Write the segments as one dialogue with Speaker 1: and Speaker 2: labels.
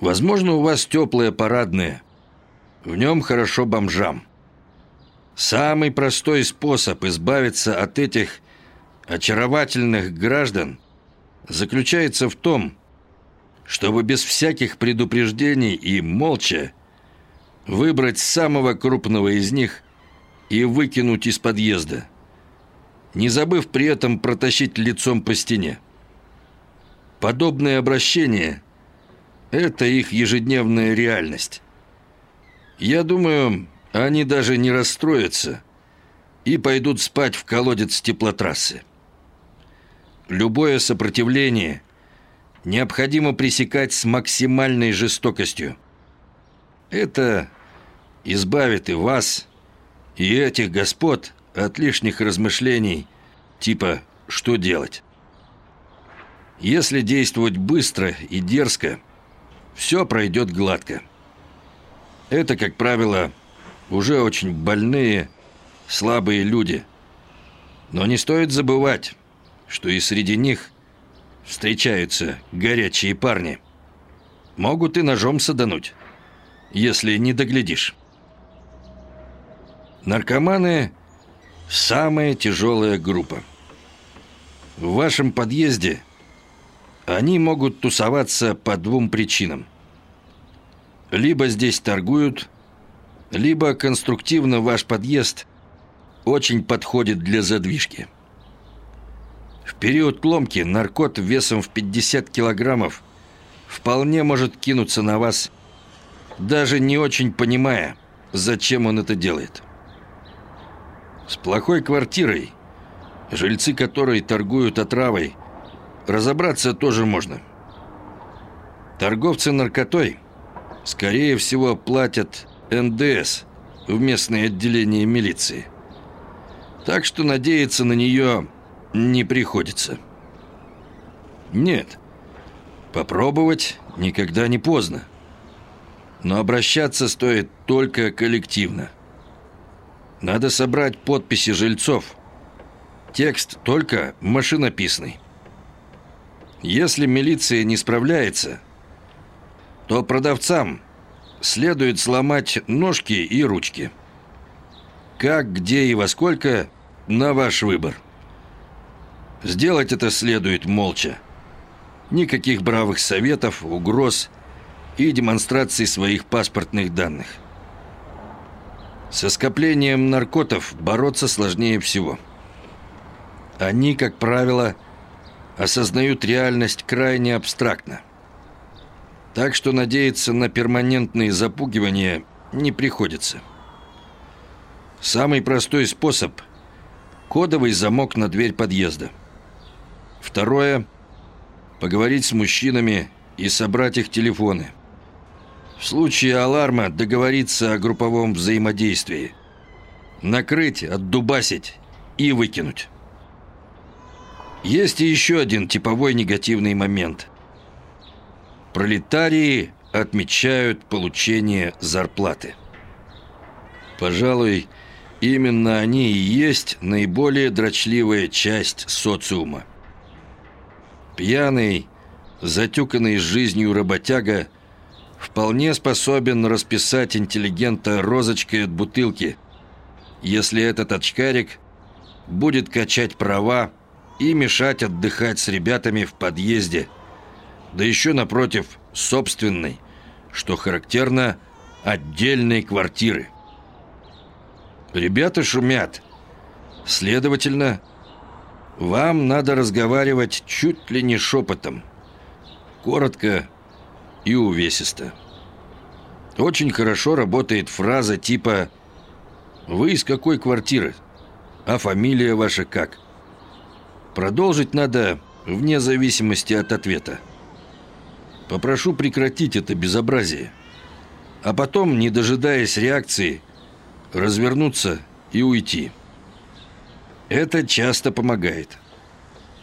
Speaker 1: Возможно, у вас теплое парадное. В нем хорошо бомжам. Самый простой способ избавиться от этих очаровательных граждан заключается в том, чтобы без всяких предупреждений и молча выбрать самого крупного из них и выкинуть из подъезда, не забыв при этом протащить лицом по стене. Подобное обращение – это их ежедневная реальность. Я думаю, они даже не расстроятся и пойдут спать в колодец теплотрассы. Любое сопротивление необходимо пресекать с максимальной жестокостью. Это избавит и вас, и этих господ от лишних размышлений, типа «что делать?». Если действовать быстро и дерзко, все пройдет гладко. Это, как правило, уже очень больные, слабые люди. Но не стоит забывать, что и среди них встречаются горячие парни. Могут и ножом садануть, если не доглядишь. Наркоманы – самая тяжелая группа. В вашем подъезде они могут тусоваться по двум причинам. Либо здесь торгуют, либо конструктивно ваш подъезд очень подходит для задвижки. В период ломки наркот весом в 50 килограммов вполне может кинуться на вас, даже не очень понимая, зачем он это делает. С плохой квартирой, жильцы которой торгуют отравой, разобраться тоже можно. Торговцы наркотой, скорее всего, платят НДС в местное отделение милиции. Так что надеяться на нее не приходится. Нет, попробовать никогда не поздно. Но обращаться стоит только коллективно. Надо собрать подписи жильцов. Текст только машинописный. Если милиция не справляется, то продавцам следует сломать ножки и ручки. Как, где и во сколько – на ваш выбор. Сделать это следует молча. Никаких бравых советов, угроз и демонстраций своих паспортных данных – со скоплением наркотов бороться сложнее всего. Они, как правило, осознают реальность крайне абстрактно. Так что надеяться на перманентные запугивания не приходится. Самый простой способ – кодовый замок на дверь подъезда. Второе – поговорить с мужчинами и собрать их телефоны – в случае аларма договориться о групповом взаимодействии. Накрыть, отдубасить и выкинуть. Есть и еще один типовой негативный момент. Пролетарии отмечают получение зарплаты. Пожалуй, именно они и есть наиболее дрочливая часть социума. Пьяный, затюканный жизнью работяга – вполне способен расписать интеллигента розочкой от бутылки, если этот очкарик будет качать права и мешать отдыхать с ребятами в подъезде, да еще напротив собственной, что характерно, отдельной квартиры. Ребята шумят. Следовательно, вам надо разговаривать чуть ли не шепотом. Коротко и увесисто. Очень хорошо работает фраза типа «Вы из какой квартиры? А фамилия ваша как?» Продолжить надо вне зависимости от ответа. Попрошу прекратить это безобразие. А потом, не дожидаясь реакции, развернуться и уйти. Это часто помогает.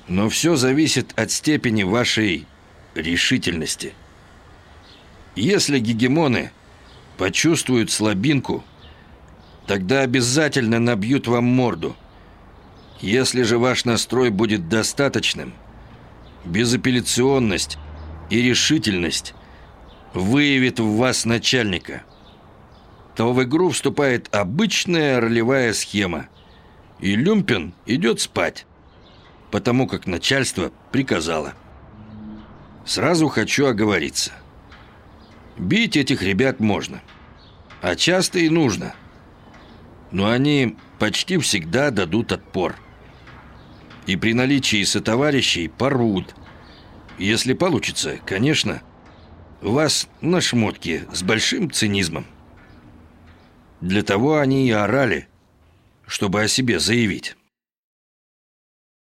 Speaker 1: Но все зависит от степени вашей решительности. Если гегемоны почувствуют слабинку, тогда обязательно набьют вам морду. Если же ваш настрой будет достаточным, безапелляционность и решительность выявит в вас начальника, то в игру вступает обычная ролевая схема, и Люмпин идет спать, потому как начальство приказало. Сразу хочу оговориться. Бить этих ребят можно, а часто и нужно. Но они почти всегда дадут отпор. И при наличии сотоварищей порвут. Если получится, конечно, вас на шмотке с большим цинизмом. Для того они и орали, чтобы о себе заявить.